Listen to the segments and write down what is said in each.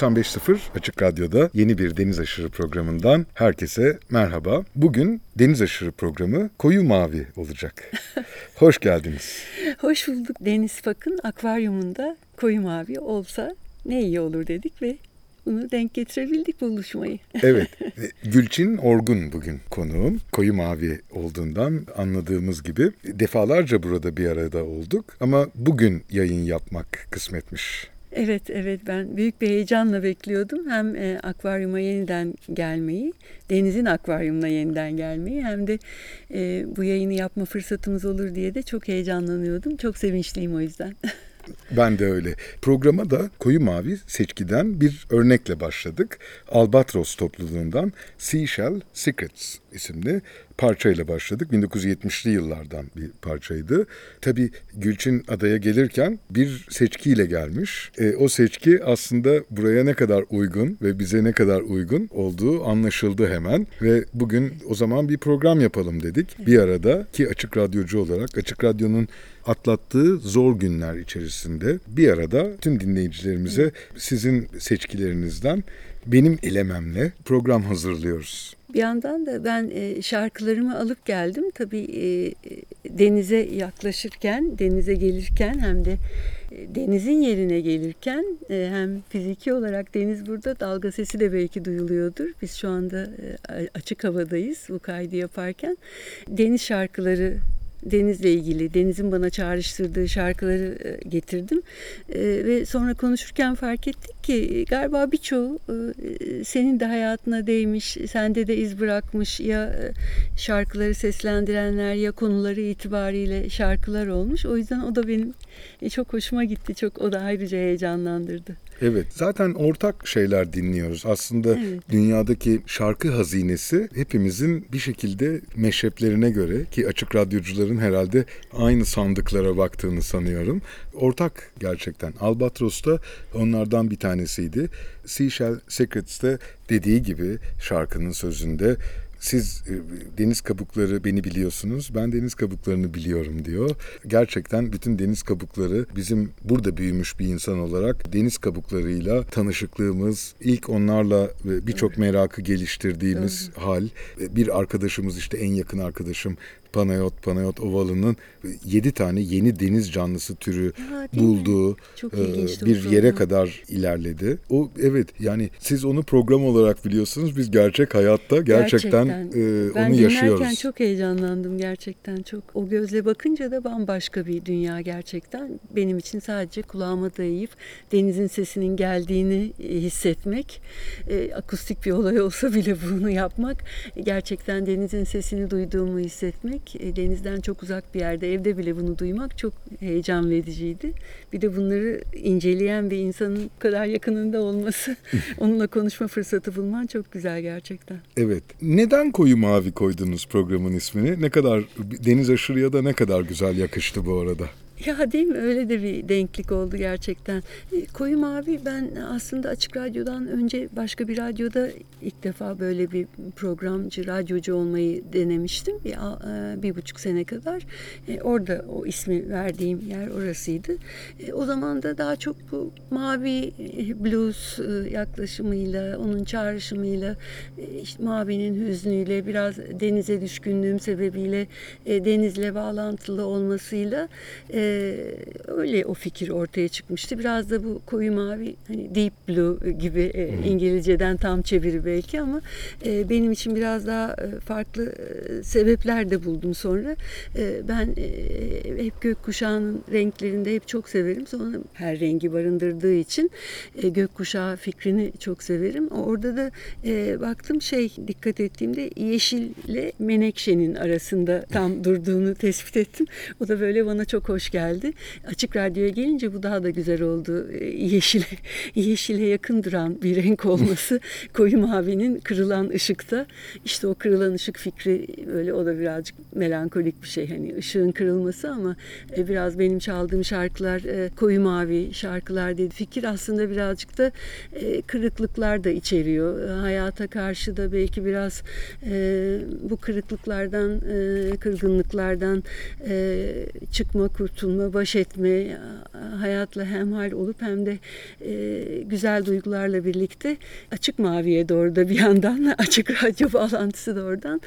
95.0 Açık Radyo'da yeni bir Deniz Aşırı programından herkese merhaba. Bugün Deniz Aşırı programı koyu mavi olacak. Hoş geldiniz. Hoş bulduk. Deniz Fak'ın akvaryumunda koyu mavi olsa ne iyi olur dedik ve bunu denk getirebildik buluşmayı. evet. Gülçin Orgun bugün konuğum. Koyu mavi olduğundan anladığımız gibi defalarca burada bir arada olduk ama bugün yayın yapmak kısmetmiş. Evet, evet ben büyük bir heyecanla bekliyordum. Hem e, akvaryuma yeniden gelmeyi, denizin akvaryumuna yeniden gelmeyi hem de e, bu yayını yapma fırsatımız olur diye de çok heyecanlanıyordum. Çok sevinçliyim o yüzden. Ben de öyle. Programa da Koyu Mavi seçkiden bir örnekle başladık. Albatros topluluğundan Seashell Secrets isimli parçayla başladık. 1970'li yıllardan bir parçaydı. Tabii Gülçin adaya gelirken bir seçkiyle gelmiş. E, o seçki aslında buraya ne kadar uygun ve bize ne kadar uygun olduğu anlaşıldı hemen. Ve bugün o zaman bir program yapalım dedik. Bir arada ki Açık Radyocu olarak Açık Radyo'nun atlattığı zor günler içerisinde bir arada tüm dinleyicilerimize sizin seçkilerinizden benim elememle program hazırlıyoruz. Bir yandan da ben e, şarkılarımı alıp geldim. Tabii e, denize yaklaşırken, denize gelirken hem de e, denizin yerine gelirken hem fiziki olarak deniz burada dalga sesi de belki duyuluyordur. Biz şu anda açık havadayız bu kaydı yaparken. Deniz şarkıları denizle ilgili, denizin bana çağrıştırdığı şarkıları e, getirdim. E, ve sonra konuşurken fark ettik ki e, galiba birçoğu senin de hayatına değmiş, sende de iz bırakmış ya şarkıları seslendirenler ya konuları itibariyle şarkılar olmuş. O yüzden o da benim çok hoşuma gitti. Çok o da ayrıca heyecanlandırdı. Evet zaten ortak şeyler dinliyoruz. Aslında evet. dünyadaki şarkı hazinesi hepimizin bir şekilde meşreplerine göre ki açık radyocuların herhalde aynı sandıklara baktığını sanıyorum. Ortak gerçekten. Albatros da onlardan bir tanesiydi. Seashell Secrets'te dediği gibi şarkının sözünde siz e, deniz kabukları beni biliyorsunuz, ben deniz kabuklarını biliyorum diyor. Gerçekten bütün deniz kabukları bizim burada büyümüş bir insan olarak deniz kabuklarıyla tanışıklığımız, ilk onlarla birçok merakı geliştirdiğimiz hal. Bir arkadaşımız işte en yakın arkadaşım Panayot, Panayot Ovalı'nın yedi tane yeni deniz canlısı türü ha, bulduğu e, bir yere kadar ilerledi. O evet yani siz onu program olarak biliyorsunuz. Biz gerçek hayatta gerçekten, gerçekten. E, ben onu yaşıyoruz. Ben çok heyecanlandım gerçekten çok. O gözle bakınca da bambaşka bir dünya gerçekten. Benim için sadece kulağıma dayayıp denizin sesinin geldiğini e, hissetmek, e, akustik bir olay olsa bile bunu yapmak, gerçekten denizin sesini duyduğumu hissetmek gitmek, e, denizden çok uzak bir yerde, evde bile bunu duymak çok heyecan vericiydi. Bir de bunları inceleyen bir insanın bu kadar yakınında olması, onunla konuşma fırsatı bulman çok güzel gerçekten. Evet. Neden koyu mavi koydunuz programın ismini? Ne kadar deniz aşırıya da ne kadar güzel yakıştı bu arada. Ya değil mi? Öyle de bir denklik oldu gerçekten. E, koyu Mavi ben aslında Açık Radyo'dan önce başka bir radyoda ilk defa böyle bir programcı, radyocu olmayı denemiştim. Bir, e, bir buçuk sene kadar. E, orada o ismi verdiğim yer orasıydı. O zaman da daha çok bu mavi blues yaklaşımıyla, onun çağrışımıyla, işte mavinin hüznüyle, biraz denize düşkünlüğüm sebebiyle denizle bağlantılı olmasıyla öyle o fikir ortaya çıkmıştı. Biraz da bu koyu mavi hani deep blue gibi e, İngilizceden tam çeviri belki ama e, benim için biraz daha e, farklı e, sebepler de buldum sonra. E, ben e, hep gökkuşağının renklerinde hep çok severim. Sonra her rengi barındırdığı için e, gökkuşağı fikrini çok severim. Orada da e, baktım şey dikkat ettiğimde yeşille menekşenin arasında tam durduğunu tespit ettim. O da böyle bana çok hoş geldi geldi. Açık radyoya gelince bu daha da güzel oldu. Ee, yeşile, yeşile yakın duran bir renk olması. koyu mavinin kırılan ışıkta. İşte o kırılan ışık fikri böyle o da birazcık melankolik bir şey. Hani ışığın kırılması ama e, biraz benim çaldığım şarkılar e, koyu mavi şarkılar dedi. Fikir aslında birazcık da e, kırıklıklar da içeriyor. Hayata karşı da belki biraz bu kırıklıklardan, kırgınlıklardan çıkma, kurtulma kurtulma, baş etme, hayatla hemhal olup hem de e, güzel duygularla birlikte açık maviye doğru da bir yandan açık radyo bağlantısı da oradan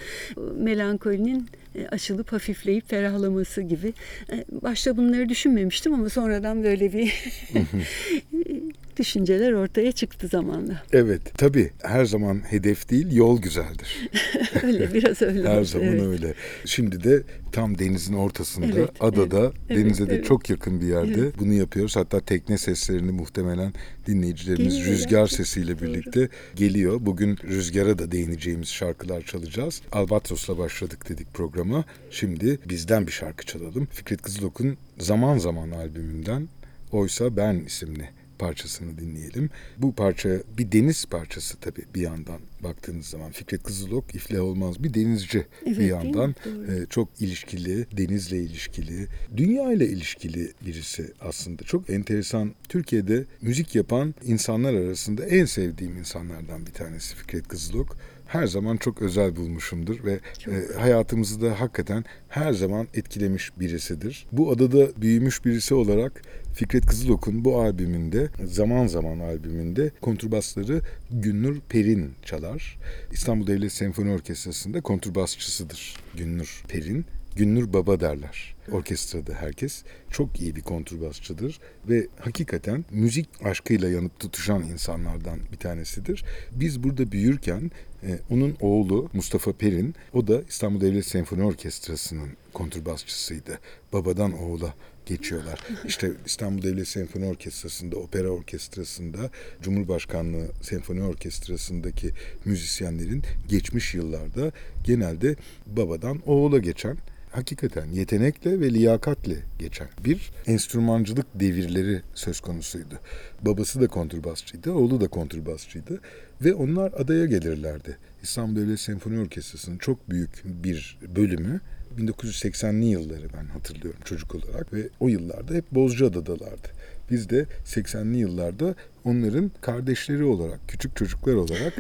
melankolinin e, aşılıp hafifleyip ferahlaması gibi. E, başta bunları düşünmemiştim ama sonradan böyle bir düşünceler ortaya çıktı zamanla. Evet tabii her zaman hedef değil yol güzeldir. öyle biraz öyle. her zaman evet. öyle. Şimdi de tam denizin ortasında evet, adada evet, denize evet, de evet. çok yakın bir yerde evet. bunu yapıyoruz. Hatta tekne seslerini muhtemelen dinleyicilerimiz Geliyor rüzgar yani. sesiyle birlikte Doğru. geliyor. Bugün rüzgara da değineceğimiz şarkılar çalacağız. Albatros'la başladık dedik programa. Şimdi bizden bir şarkı çalalım. Fikret Kızılok'un Zaman Zaman albümünden Oysa Ben isimli parçasını dinleyelim. Bu parça bir deniz parçası tabii bir yandan baktığınız zaman. Fikret Kızılok iflah olmaz bir denizci evet, bir yandan. E, çok ilişkili, denizle ilişkili, dünya ile ilişkili birisi aslında. Çok enteresan. Türkiye'de müzik yapan insanlar arasında en sevdiğim insanlardan bir tanesi Fikret Kızılok her zaman çok özel bulmuşumdur ve e, hayatımızı da hakikaten her zaman etkilemiş birisidir. Bu adada büyümüş birisi olarak Fikret Kızılok'un bu albümünde zaman zaman albümünde kontrbasları Günnur Perin çalar. İstanbul Devlet Senfoni Orkestrası'nda kontrbasçısıdır Günnur Perin. Günnur Baba derler. Orkestrada herkes çok iyi bir kontrbasçıdır ve hakikaten müzik aşkıyla yanıp tutuşan insanlardan bir tanesidir. Biz burada büyürken e, onun oğlu Mustafa Perin, o da İstanbul Devlet Senfoni Orkestrası'nın kontrbasçısıydı. Babadan oğula geçiyorlar. İşte İstanbul Devlet Senfoni Orkestrası'nda, Opera Orkestrası'nda, Cumhurbaşkanlığı Senfoni Orkestrası'ndaki müzisyenlerin geçmiş yıllarda genelde babadan oğula geçen hakikaten yetenekle ve liyakatle geçen bir enstrümancılık devirleri söz konusuydu. Babası da kontrbasçıydı, oğlu da kontrbasçıydı ve onlar adaya gelirlerdi. İstanbul Devlet Senfoni Orkestrası'nın çok büyük bir bölümü 1980'li yılları ben hatırlıyorum çocuk olarak ve o yıllarda hep Bozcaada'dalardı. Biz de 80'li yıllarda onların kardeşleri olarak, küçük çocuklar olarak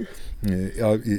e,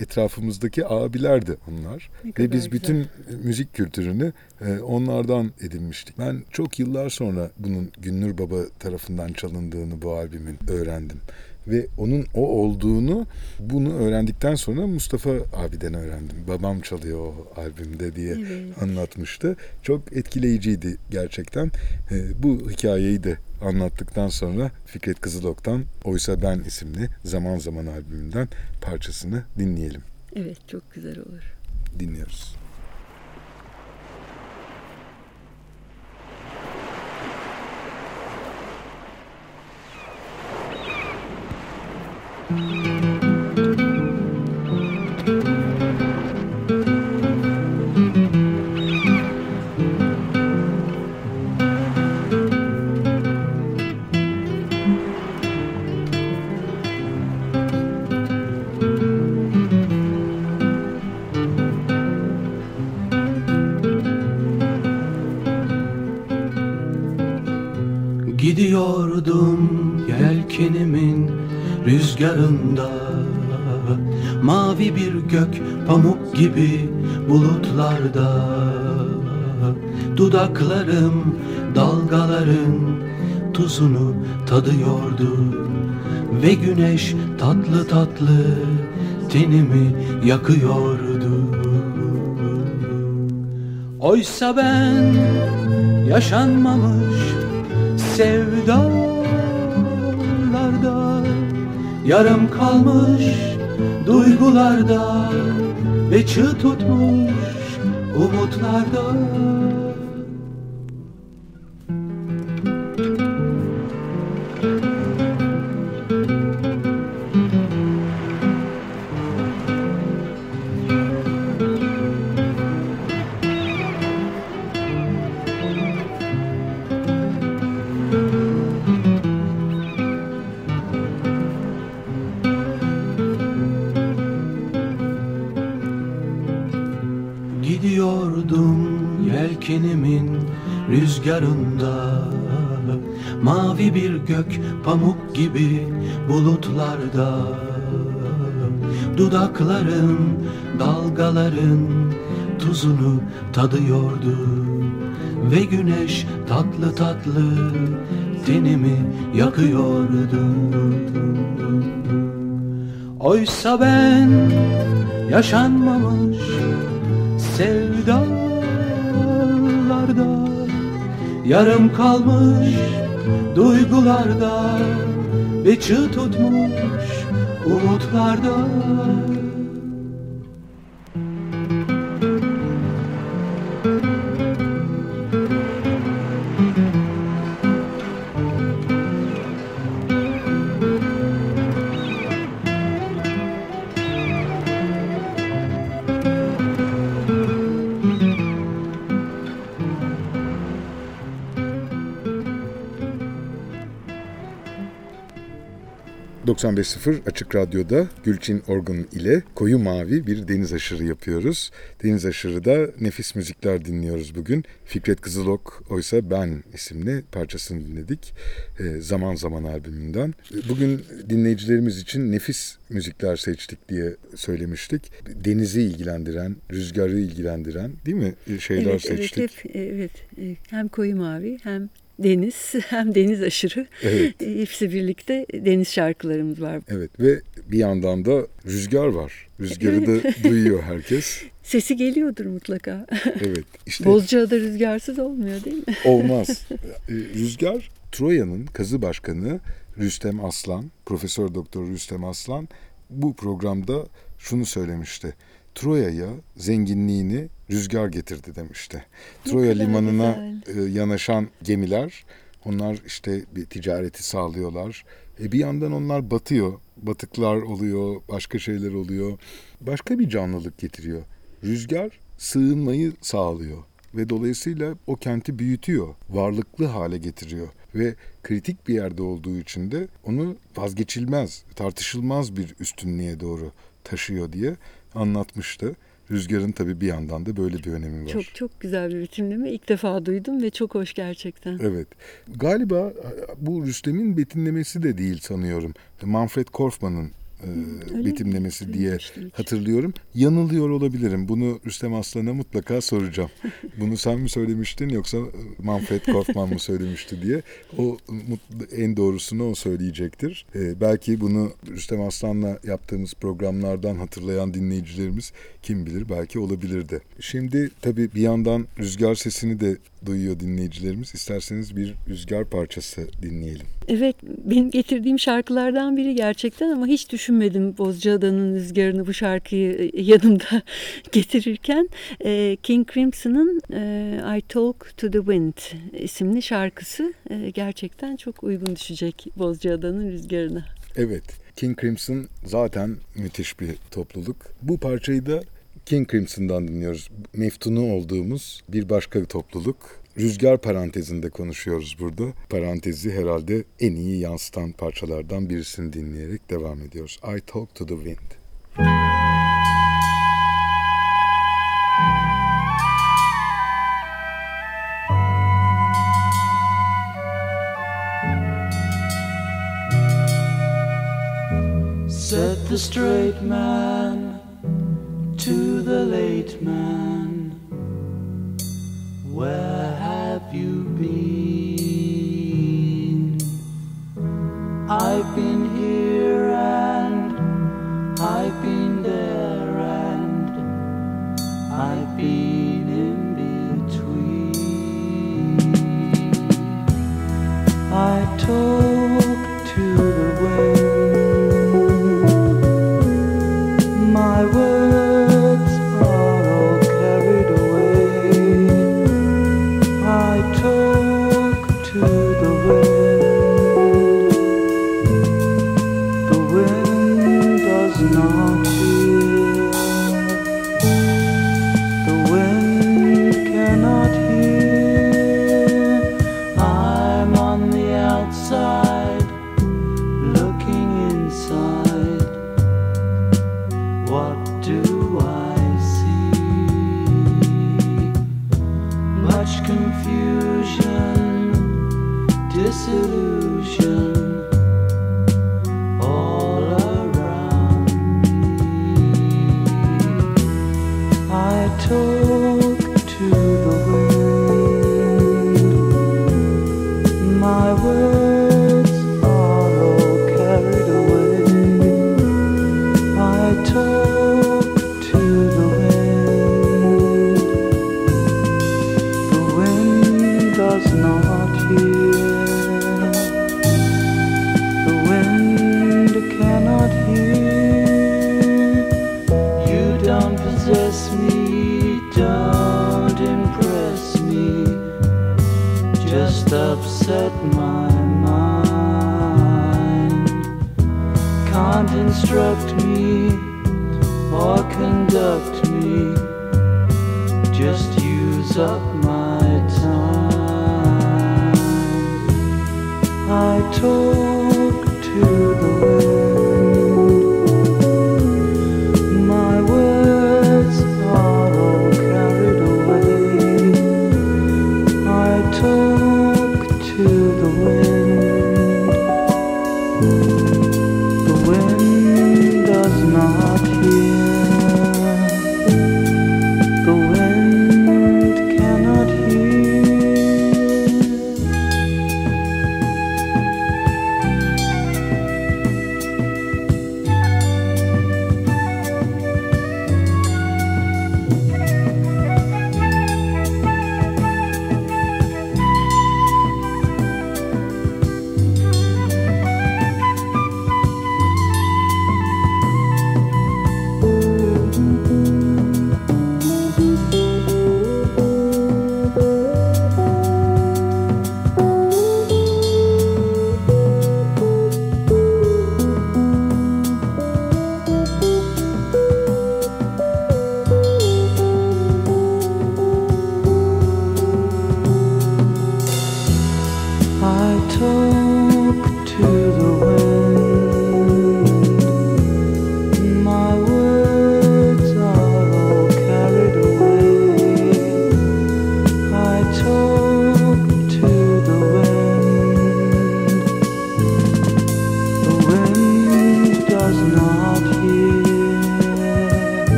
etrafımızdaki abilerdi onlar. Ve biz güzel. bütün müzik kültürünü e, onlardan edinmiştik. Ben çok yıllar sonra bunun Günnur Baba tarafından çalındığını bu albümün öğrendim ve onun o olduğunu bunu öğrendikten sonra Mustafa abiden öğrendim. Babam çalıyor o albümde diye evet. anlatmıştı. Çok etkileyiciydi gerçekten. E, bu hikayeyi de anlattıktan sonra Fikret Kızılok'tan Oysa Ben isimli Zaman Zaman albümünden parçasını dinleyelim. Evet çok güzel olur. Dinliyoruz. Gibi bulutlarda. Dudaklarım dalgaların tuzunu tadıyordu. Ve güneş tatlı tatlı tenimi yakıyordu. Oysa ben yaşanmamış sevdalarda Yarım kalmış duygularda Ve çığ tutmuş umutlarda rüzgarında Mavi bir gök pamuk gibi bulutlarda Dudakların dalgaların tuzunu tadıyordu ve güneş tatlı tatlı tenimi yakıyordu. Oysa ben yaşanmamış sevdalarda Yarım kalmış duygularda ve çığ tutmuş umutlarda 95.0 Açık Radyo'da Gülçin Orgun ile Koyu Mavi bir deniz aşırı yapıyoruz. Deniz aşırıda nefis müzikler dinliyoruz bugün. Fikret Kızılok Oysa Ben isimli parçasını dinledik. E, zaman Zaman albümünden. Bugün dinleyicilerimiz için nefis müzikler seçtik diye söylemiştik. Denizi ilgilendiren, rüzgarı ilgilendiren değil mi şeyler evet, seçtik? Evet, hep, evet. E, hem Koyu Mavi hem deniz hem deniz aşırı evet. E, hepsi birlikte deniz şarkılarımız var. Evet ve bir yandan da rüzgar var. Rüzgarı da duyuyor herkes. Sesi geliyordur mutlaka. Evet. Işte Bozcaada rüzgarsız olmuyor değil mi? Olmaz. E, rüzgar Troya'nın kazı başkanı Rüstem Aslan, Profesör Doktor Rüstem Aslan bu programda şunu söylemişti. Troya'ya zenginliğini rüzgar getirdi demişti. Troya limanına güzel. E, yanaşan gemiler onlar işte bir ticareti sağlıyorlar. E bir yandan onlar batıyor. Batıklar oluyor, başka şeyler oluyor. Başka bir canlılık getiriyor. Rüzgar sığınmayı sağlıyor ve dolayısıyla o kenti büyütüyor, varlıklı hale getiriyor ve kritik bir yerde olduğu için de onu vazgeçilmez, tartışılmaz bir üstünlüğe doğru taşıyor diye anlatmıştı. Rüzgarın tabii bir yandan da böyle bir önemi var. Çok çok güzel bir betimleme. İlk defa duydum ve çok hoş gerçekten. Evet. Galiba bu Rüstem'in betimlemesi de değil sanıyorum. Manfred Korfman'ın e, betimlemesi mi? diye hatırlıyorum. Yanılıyor olabilirim. Bunu Rüstem Aslan'a mutlaka soracağım. Bunu sen mi söylemiştin yoksa Manfred Korfman mı söylemişti diye. O en doğrusunu o söyleyecektir. E, belki bunu Rüstem Aslan'la yaptığımız programlardan hatırlayan dinleyicilerimiz kim bilir belki olabilirdi. Şimdi tabii bir yandan rüzgar sesini de duyuyor dinleyicilerimiz. İsterseniz bir rüzgar parçası dinleyelim. Evet, benim getirdiğim şarkılardan biri gerçekten ama hiç düşünmedim Bozcaada'nın rüzgarını bu şarkıyı e, yanımda getirirken. E, King Crimson'ın e, I Talk to the Wind isimli şarkısı gerçekten çok uygun düşecek Bozcaada'nın rüzgarına. Evet, King Crimson zaten müthiş bir topluluk. Bu parçayı da King Crimson'dan dinliyoruz. Meftunu olduğumuz bir başka topluluk. Rüzgar parantezinde konuşuyoruz burada. Parantezi herhalde en iyi yansıtan parçalardan birisini dinleyerek devam ediyoruz. I Talk to the Wind. Said the straight man to the late man, Where have you been? I've been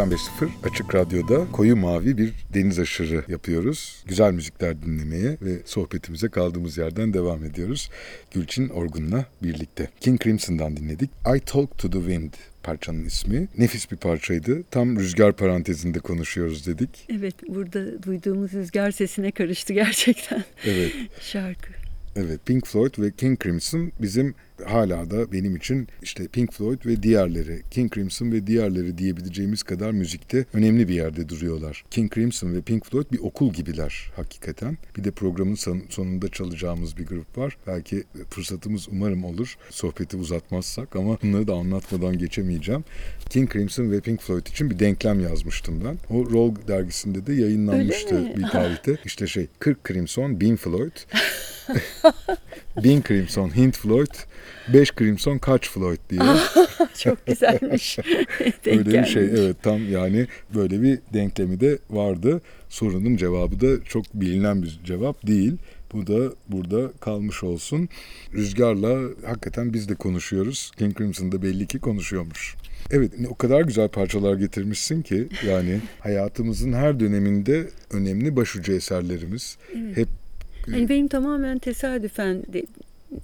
...95.0 Açık Radyo'da koyu mavi bir deniz aşırı yapıyoruz. Güzel müzikler dinlemeye ve sohbetimize kaldığımız yerden devam ediyoruz. Gülçin Orgun'la birlikte. King Crimson'dan dinledik. I Talk to the Wind parçanın ismi. Nefis bir parçaydı. Tam rüzgar parantezinde konuşuyoruz dedik. Evet burada duyduğumuz rüzgar sesine karıştı gerçekten Evet. şarkı. Evet Pink Floyd ve King Crimson bizim hala da benim için işte Pink Floyd ve diğerleri, King Crimson ve diğerleri diyebileceğimiz kadar müzikte önemli bir yerde duruyorlar. King Crimson ve Pink Floyd bir okul gibiler hakikaten. Bir de programın sonunda çalacağımız bir grup var. Belki fırsatımız umarım olur sohbeti uzatmazsak ama bunları da anlatmadan geçemeyeceğim. King Crimson ve Pink Floyd için bir denklem yazmıştım ben. O Roll dergisinde de yayınlanmıştı bir tarihte. İşte şey 40 Crimson, 1000 Floyd. 1000 Crimson, Hint Floyd, 5 Crimson, kaç Floyd diye. Çok güzelmiş. Öyle bir şey evet tam yani böyle bir denklemi de vardı. Sorunun cevabı da çok bilinen bir cevap değil. Bu da burada kalmış olsun. Rüzgar'la hakikaten biz de konuşuyoruz. King Crimson da belli ki konuşuyormuş. Evet o kadar güzel parçalar getirmişsin ki yani hayatımızın her döneminde önemli başucu eserlerimiz. Evet. Hep Hani benim tamamen tesadüfen de,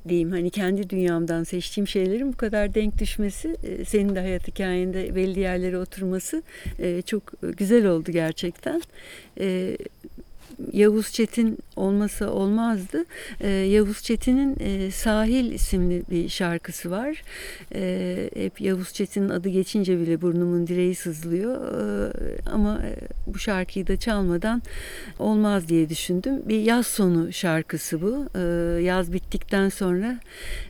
diyeyim hani kendi dünyamdan seçtiğim şeylerin bu kadar denk düşmesi e, senin de hayat hikayende belli yerlere oturması e, çok güzel oldu gerçekten. E, Yavuz Çetin olmasa olmazdı. Ee, Yavuz Çetin'in e, Sahil isimli bir şarkısı var. E, hep Yavuz Çetin'in adı geçince bile burnumun direği sızlıyor. E, ama e, bu şarkıyı da çalmadan olmaz diye düşündüm. Bir yaz sonu şarkısı bu. E, yaz bittikten sonra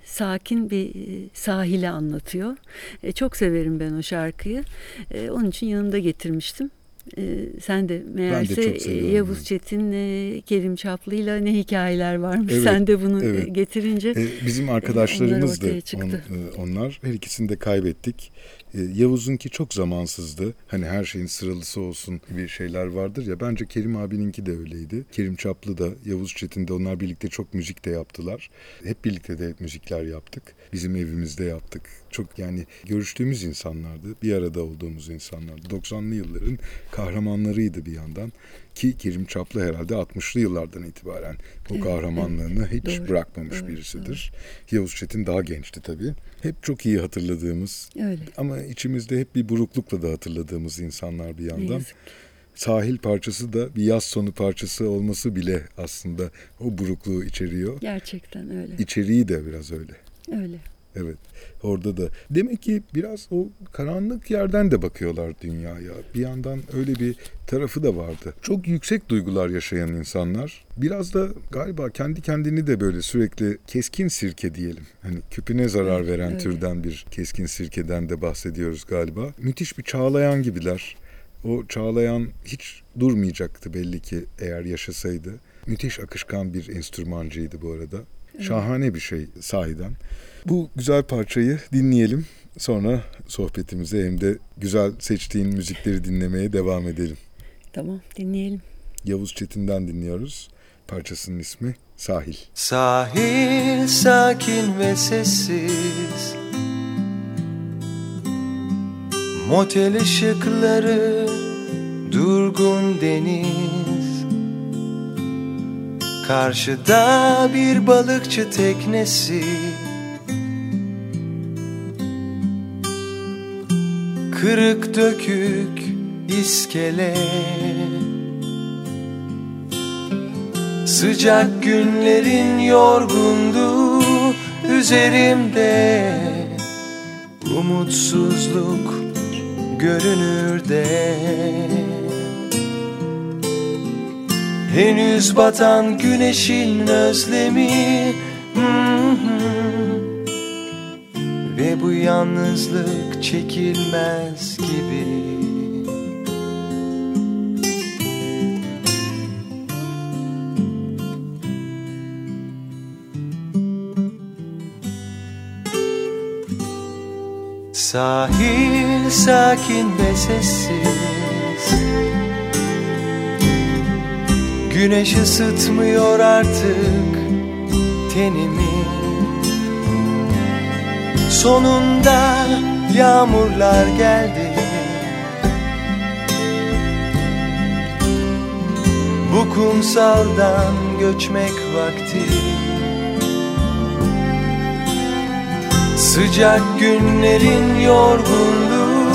sakin bir e, sahile anlatıyor. E, çok severim ben o şarkıyı. E, onun için yanımda getirmiştim. Ee, sen de meğerse de e, Yavuz Çetin, e, Kerim Çaplı'yla ne hikayeler varmış. Evet, sen de bunu e, evet. getirince e, bizim arkadaşlarımız da on, e, onlar. Her ikisini de kaybettik. E, Yavuz'unki çok zamansızdı. Hani her şeyin sıralısı olsun bir şeyler vardır ya. Bence Kerim abininki de öyleydi. Kerim Çaplı da, Yavuz Çetin de onlar birlikte çok müzik de yaptılar. Hep birlikte de müzikler yaptık. Bizim evimizde yaptık. Çok yani görüştüğümüz insanlardı. Bir arada olduğumuz insanlardı. 90'lı yılların kahramanlarıydı bir yandan. Ki Kerim Çaplı herhalde 60'lı yıllardan itibaren bu evet, kahramanlığını evet. hiç Doğru. bırakmamış Doğru. birisidir. Doğru. Yavuz Çetin daha gençti tabii. Hep çok iyi hatırladığımız Öyle. ama içimizde hep bir buruklukla da hatırladığımız insanlar bir yandan. Sahil parçası da bir yaz sonu parçası olması bile aslında o burukluğu içeriyor. Gerçekten öyle. İçeriği de biraz öyle. Öyle. Evet. Orada da. Demek ki biraz o karanlık yerden de bakıyorlar dünyaya. Bir yandan öyle bir tarafı da vardı. Çok yüksek duygular yaşayan insanlar. Biraz da galiba kendi kendini de böyle sürekli keskin sirke diyelim. Hani küpüne zarar veren evet. türden bir keskin sirkeden de bahsediyoruz galiba. Müthiş bir çağlayan gibiler. O çağlayan hiç durmayacaktı belli ki eğer yaşasaydı. Müthiş akışkan bir enstrümancıydı bu arada. Şahane bir şey sahiden. Bu güzel parçayı dinleyelim. Sonra sohbetimize hem de güzel seçtiğin müzikleri dinlemeye devam edelim. Tamam dinleyelim. Yavuz Çetin'den dinliyoruz. Parçasının ismi Sahil. Sahil sakin ve sessiz Motel ışıkları durgun deniz Karşıda bir balıkçı teknesi Kırık dökük iskele. Sıcak günlerin yorgunluğu üzerimde. Umutsuzluk görünür de. Henüz batan güneşin özlemi Bu yalnızlık çekilmez gibi. Sahil sakin ve sessiz. Güneş ısıtmıyor artık tenimi Sonunda yağmurlar geldi. Bu kumsaldan göçmek vakti. Sıcak günlerin yorgunluğu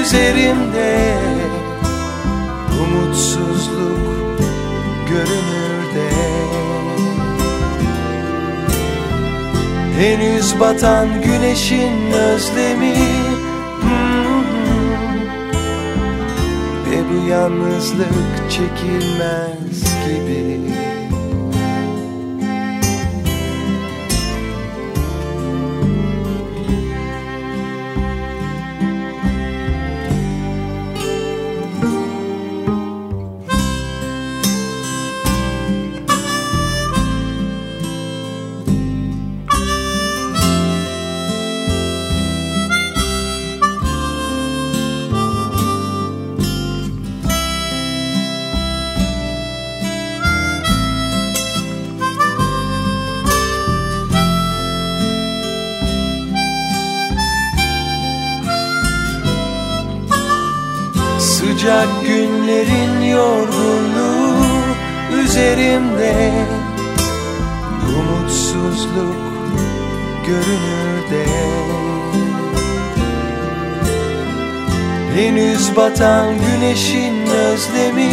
üzerimde. Umutsuzluk görünür Henüz batan güneşin özlemi. Ve bu yalnızlık çekilmez Henüz batan güneşin özlemi.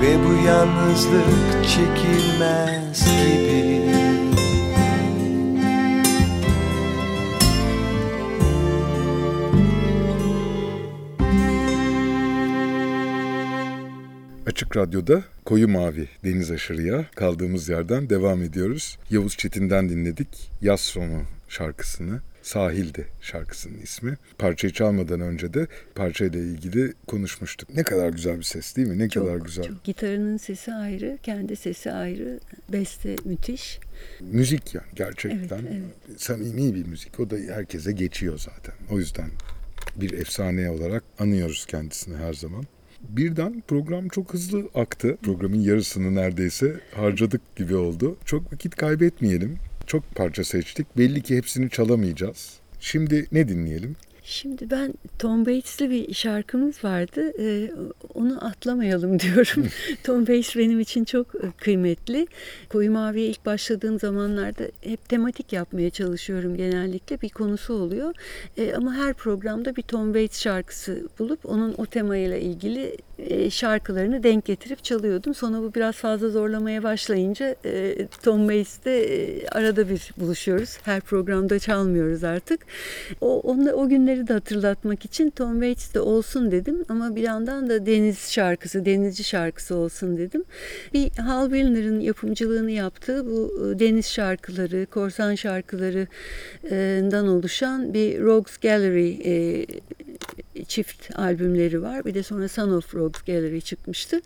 Ve bu yalnızlık çekilmez gibi Açık Radyo'da Koyu Mavi Deniz Aşırı'ya kaldığımız yerden devam ediyoruz. Yavuz Çetin'den dinledik Yaz Sonu şarkısını. Sahildi şarkısının ismi. Parçayı çalmadan önce de parçayla ilgili konuşmuştuk. Ne kadar güzel bir ses değil mi? Ne Çok, kadar güzel. çok. Gitarının sesi ayrı, kendi sesi ayrı, beste müthiş. Müzik yani gerçekten Evet, samimi bir müzik. O da herkese geçiyor zaten. O yüzden bir efsane olarak anıyoruz kendisini her zaman. Birden program çok hızlı aktı. Programın yarısını neredeyse harcadık gibi oldu. Çok vakit kaybetmeyelim. Çok parça seçtik. Belli ki hepsini çalamayacağız. Şimdi ne dinleyelim? Şimdi ben Tom Waits'li bir şarkımız vardı. Ee, onu atlamayalım diyorum. Tom Waits benim için çok e, kıymetli. Koyu Mavi'ye ilk başladığım zamanlarda hep tematik yapmaya çalışıyorum genellikle. Bir konusu oluyor. Ee, ama her programda bir Tom Waits şarkısı bulup onun o temayla ilgili şarkılarını denk getirip çalıyordum. Sonra bu biraz fazla zorlamaya başlayınca e, Tom Waits'te e, arada bir buluşuyoruz. Her programda çalmıyoruz artık. O, onunla, o günleri de hatırlatmak için Tom Waits de olsun dedim ama bir yandan da deniz şarkısı, denizci şarkısı olsun dedim. Bir Hal Wilner'ın yapımcılığını yaptığı bu e, deniz şarkıları, korsan şarkılarından oluşan bir Rogues Gallery e, çift albümleri var. Bir de sonra Son of Rogues Gallery çıkmıştı.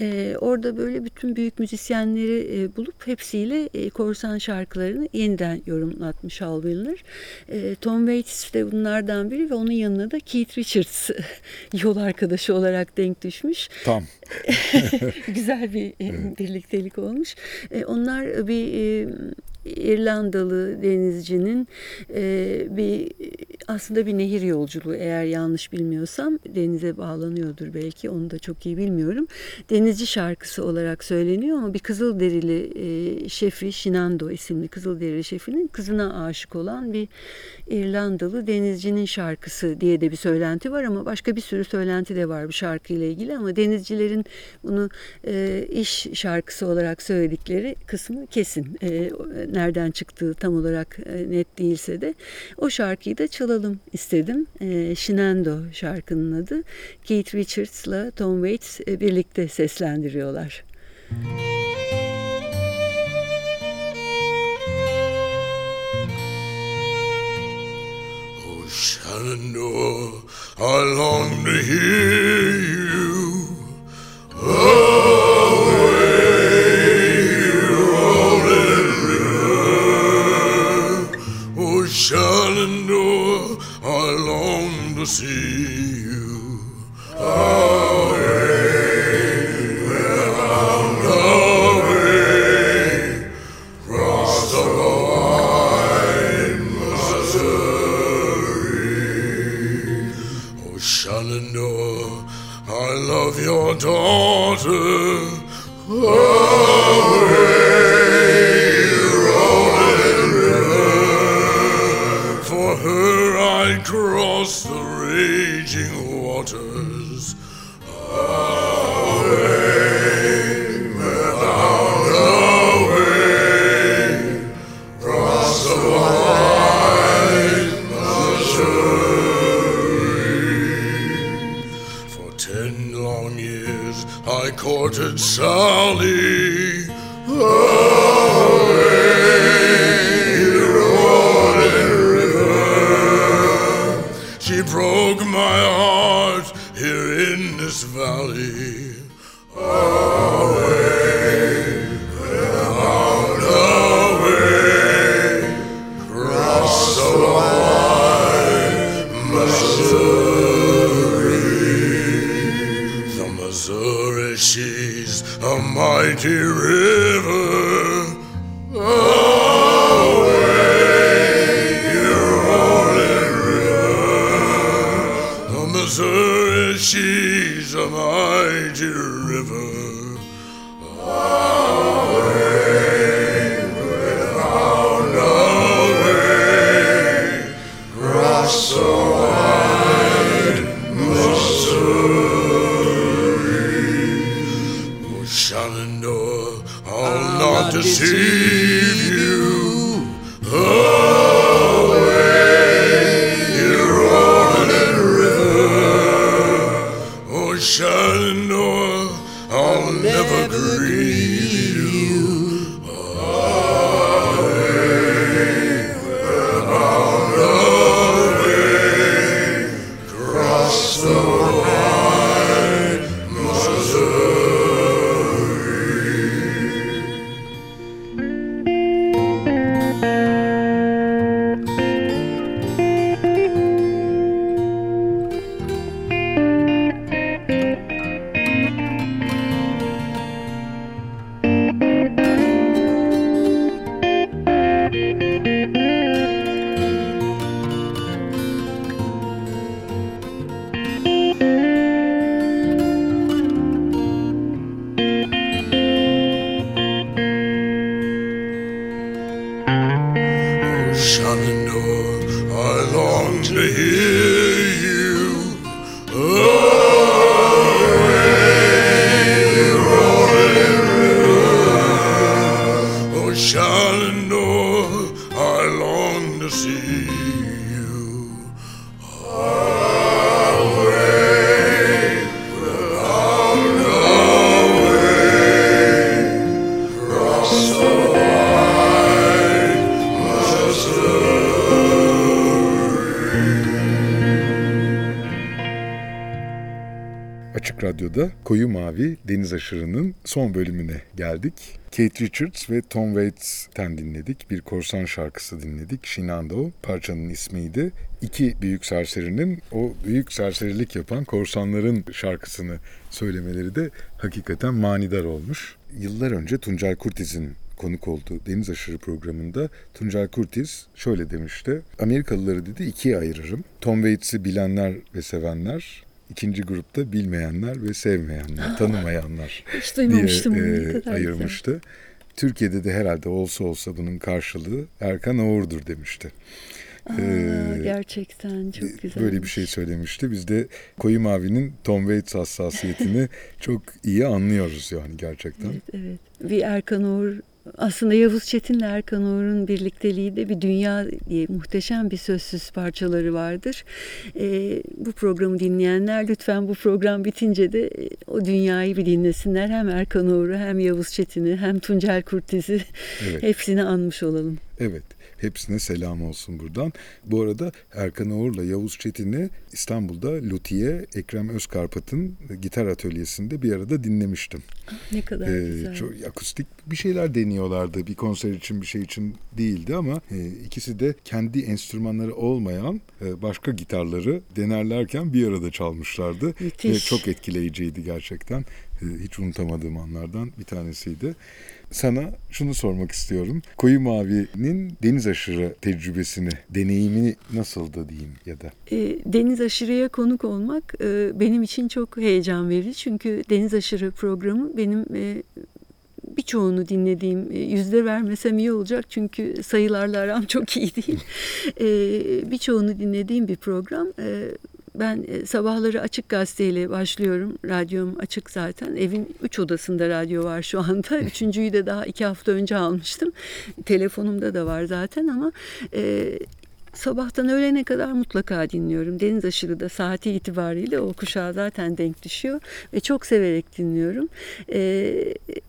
E, orada böyle bütün büyük müzisyenleri e, bulup hepsiyle e, korsan şarkılarını yeniden yorumlatmış Hal Wilner. E, Tom Waits de bunlardan biri ve onun yanına da Keith Richards yol arkadaşı olarak denk düşmüş. Tam. Güzel bir e, birliktelik olmuş. E, onlar bir e, İrlandalı denizcinin bir aslında bir nehir yolculuğu eğer yanlış bilmiyorsam denize bağlanıyordur belki onu da çok iyi bilmiyorum. Denizci şarkısı olarak söyleniyor ama bir Kızılderili şefi Shinando isimli Kızılderili şefinin kızına aşık olan bir İrlandalı denizcinin şarkısı diye de bir söylenti var ama başka bir sürü söylenti de var bu şarkıyla ilgili ama denizcilerin bunu e, iş şarkısı olarak söyledikleri kısmı kesin. E, nereden çıktığı tam olarak e, net değilse de o şarkıyı da çalalım istedim. E, Shenando şarkının adı. Keith Richards'la Tom Waits e, birlikte seslendiriyorlar. Oh, Shenandoah, I long to mighty river. Mavi Deniz Aşırı'nın son bölümüne geldik. Kate Richards ve Tom Waits'ten dinledik. Bir korsan şarkısı dinledik. Shinando parçanın ismiydi. İki büyük serserinin o büyük serserilik yapan korsanların şarkısını söylemeleri de hakikaten manidar olmuş. Yıllar önce Tuncay Kurtiz'in konuk olduğu Deniz Aşırı programında Tuncay Kurtiz şöyle demişti. Amerikalıları dedi ikiye ayırırım. Tom Waits'i bilenler ve sevenler, ikinci grupta bilmeyenler ve sevmeyenler, tanımayanlar Hiç diye duymamıştım e, güzel. ayırmıştı. Türkiye'de de herhalde olsa olsa bunun karşılığı Erkan Oğur'dur demişti. Aa, Ee, gerçekten çok güzel. Böyle bir şey söylemişti. Biz de Koyu Mavi'nin Tom Waits hassasiyetini çok iyi anlıyoruz yani gerçekten. Evet, evet. Bir Erkan Oğur aslında Yavuz Çetin'le Erkan Oğur'un birlikteliği de bir dünya diye muhteşem bir sözsüz parçaları vardır. Ee, bu programı dinleyenler lütfen bu program bitince de e, o dünyayı bir dinlesinler. Hem Erkan Oğur'u hem Yavuz Çetin'i hem Tuncel Kurtiz'i Evet. hepsini anmış olalım. Evet. Hepsine selam olsun buradan. Bu arada Erkan Oğur'la Yavuz Çetin'i İstanbul'da Lutiye Ekrem Özkarpat'ın gitar atölyesinde bir arada dinlemiştim. Ne kadar Ee, güzel. çok akustik bir şeyler deniyorlardı. Bir konser için bir şey için değildi ama e, ikisi de kendi enstrümanları olmayan e, başka gitarları denerlerken bir arada çalmışlardı. Müthiş. Ve çok etkileyiciydi gerçekten. E, hiç unutamadığım anlardan bir tanesiydi. Sana şunu sormak istiyorum. Koyu Mavi'nin deniz aşırı tecrübesini, deneyimini nasıldı diyeyim ya da. E, Deniz Aşırı'ya konuk olmak e, benim için çok heyecan verici. Çünkü Deniz Aşırı programı benim e, birçoğunu dinlediğim, e, yüzde vermesem iyi olacak çünkü sayılarla aram çok iyi değil. E, birçoğunu dinlediğim bir program. Ben e, sabahları Açık Gazete'yle başlıyorum. Radyom açık zaten. Evin üç odasında radyo var şu anda. Üçüncüyü de daha iki hafta önce almıştım. Telefonumda da var zaten ama... E, sabahtan öğlene kadar mutlaka dinliyorum. Deniz aşırı da saati itibariyle o kuşağa zaten denk düşüyor ve çok severek dinliyorum. E,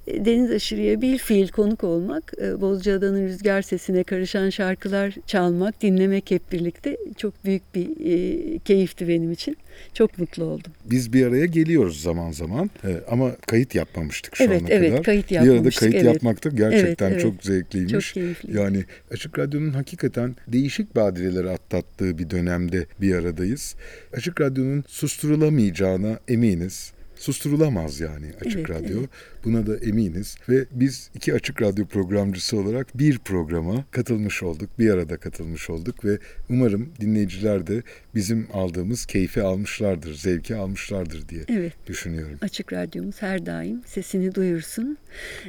Deniz aşırıya bir fiil konuk olmak, e, Bozcaada'nın rüzgar sesine karışan şarkılar çalmak, dinlemek hep birlikte çok büyük bir e, keyifti benim için. Çok mutlu oldum. Biz bir araya geliyoruz zaman zaman Ee, ama kayıt yapmamıştık şu Evet, ana evet, kadar. kayıt Bir arada yapmamıştık, kayıt evet. yapmak da gerçekten Evet, evet. çok zevkliymiş. Çok keyifli. Yani Açık Radyo'nun hakikaten değişik badireleri atlattığı bir dönemde bir aradayız. Açık Radyo'nun susturulamayacağına eminiz. Susturulamaz yani Açık Evet, Radyo. evet. Buna da eminiz ve biz iki Açık Radyo programcısı olarak bir programa katılmış olduk. Bir arada katılmış olduk ve umarım dinleyiciler de bizim aldığımız keyfi almışlardır, zevki almışlardır diye Evet. düşünüyorum. Açık Radyomuz her daim sesini duyursun.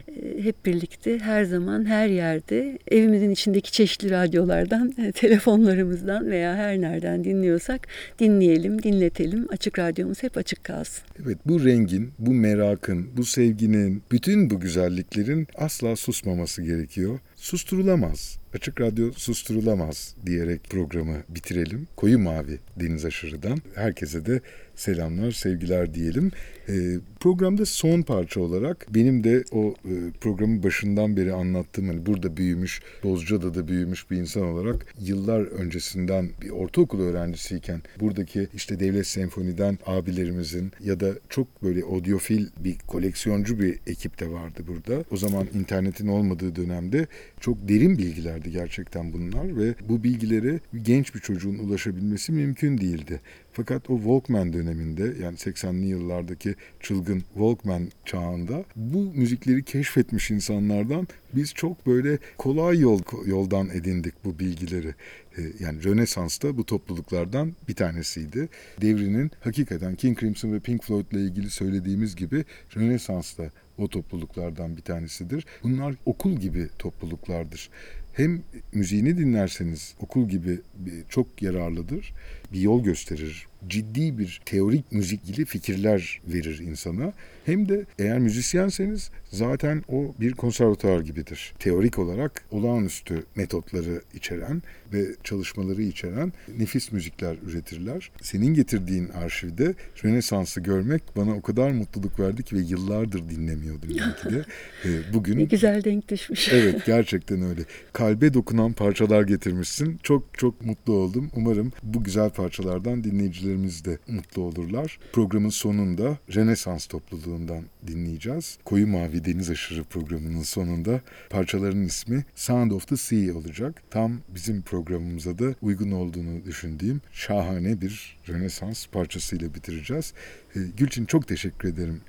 Ee, Hep birlikte her zaman her yerde evimizin içindeki çeşitli radyolardan, telefonlarımızdan veya her nereden dinliyorsak dinleyelim, dinletelim. Açık Radyomuz hep açık kalsın. Evet bu rengin, bu merakın, bu sevginin, bütün bu güzelliklerin asla susmaması gerekiyor. Susturulamaz. Açık Radyo susturulamaz diyerek programı bitirelim. Koyu Mavi Deniz Aşırı'dan herkese de selamlar, sevgiler diyelim. Ee, programda son parça olarak benim de o e, programın başından beri anlattığım hani burada büyümüş, Bozcaada'da büyümüş bir insan olarak yıllar öncesinden bir ortaokul öğrencisiyken buradaki işte Devlet Senfoni'den abilerimizin ya da çok böyle audiofil bir koleksiyoncu bir ekip de vardı burada. O zaman internetin olmadığı dönemde çok derin bilgilerdi gerçekten bunlar ve bu bilgilere genç bir çocuğun ulaşabilmesi mümkün değildi. Fakat o Walkman döneminde yani 80'li yıllardaki çılgın Walkman çağında bu müzikleri keşfetmiş insanlardan biz çok böyle kolay yol yoldan edindik bu bilgileri. Ee, Yani Rönesans'ta bu topluluklardan bir tanesiydi. Devrinin hakikaten King Crimson ve Pink Floyd ile ilgili söylediğimiz gibi Rönesans'ta o topluluklardan bir tanesidir. Bunlar okul gibi topluluklardır. Hem müziğini dinlerseniz okul gibi çok yararlıdır. Bir yol gösterir. Ciddi bir teorik müzik ilgili fikirler verir insana. Hem de eğer müzisyenseniz zaten o bir konservatuar gibidir. Teorik olarak olağanüstü metotları içeren ve çalışmaları içeren nefis müzikler üretirler. Senin getirdiğin arşivde Rönesans'ı görmek bana o kadar mutluluk verdi ki ve yıllardır dinlemiyordum belki de. Ee, Bugün Ne güzel denk düşmüş. Evet gerçekten öyle. Kalbe dokunan parçalar getirmişsin. Çok çok mutlu oldum. Umarım bu güzel parçalardan dinleyicilerimiz de mutlu olurlar. Programın sonunda Rönesans topluluğundan dinleyeceğiz. Koyu Mavi Deniz Aşırı programının sonunda parçaların ismi Sound of the Sea olacak. Tam bizim programımıza da uygun olduğunu düşündüğüm şahane bir Rönesans parçasıyla bitireceğiz. Ee, Gülçin çok teşekkür ederim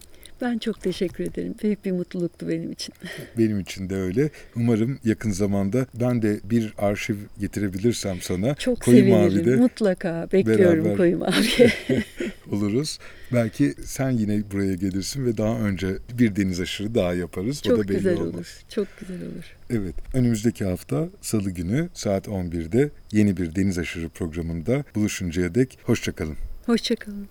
Ben çok teşekkür ederim. Büyük bir mutluluktu benim için. Benim için de öyle. Umarım yakın zamanda ben de bir arşiv getirebilirsem sana Çok Koyu sevinirim. Mavi'de Mutlaka bekliyorum beraber- Koyu Mavi'ye. oluruz. Belki sen yine buraya gelirsin ve daha önce bir deniz aşırı daha yaparız. o da Çok belli güzel olmaz. olur. Çok güzel olur. Evet. Önümüzdeki hafta Salı günü saat 11'de yeni bir deniz aşırı programında buluşuncaya dek hoşçakalın. Hoşçakalın.